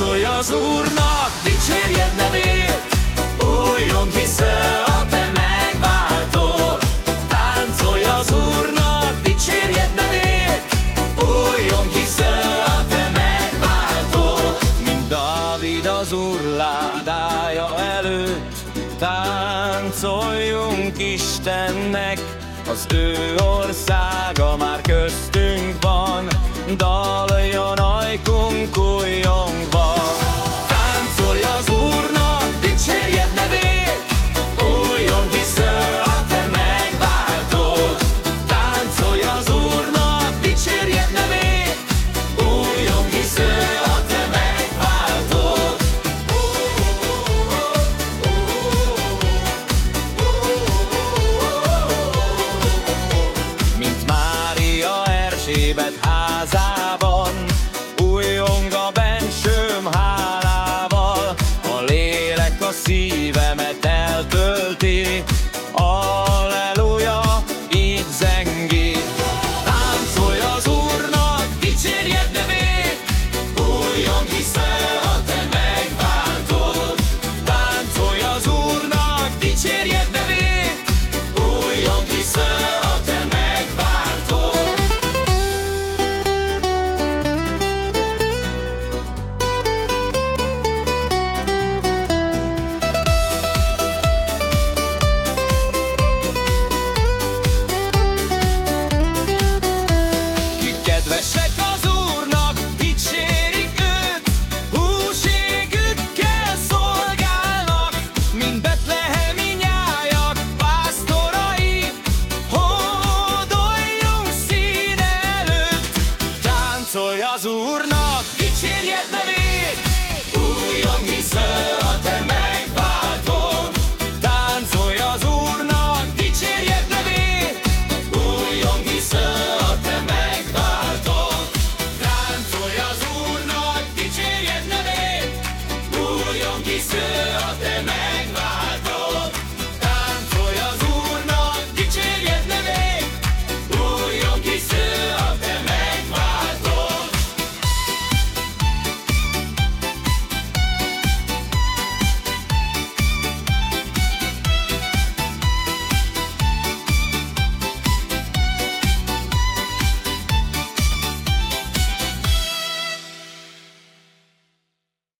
az Úrnak, dicsérjed nevét, újjon vissza a te megváltó. Táncolj az Úrnak, dicsérjed nevét, újjon vissza a te megváltó. Mint Dávid az Úr ládája előtt, táncoljunk Istennek, az ő országa már köztünk van, daljon ajkunk házában, újjong a bensőm hálával, a lélek a szívemet eltölti, Alleluja, így zengi. Táncolj az Úrnak, dicsérjed nevét, újjong Hangvisző a te meg.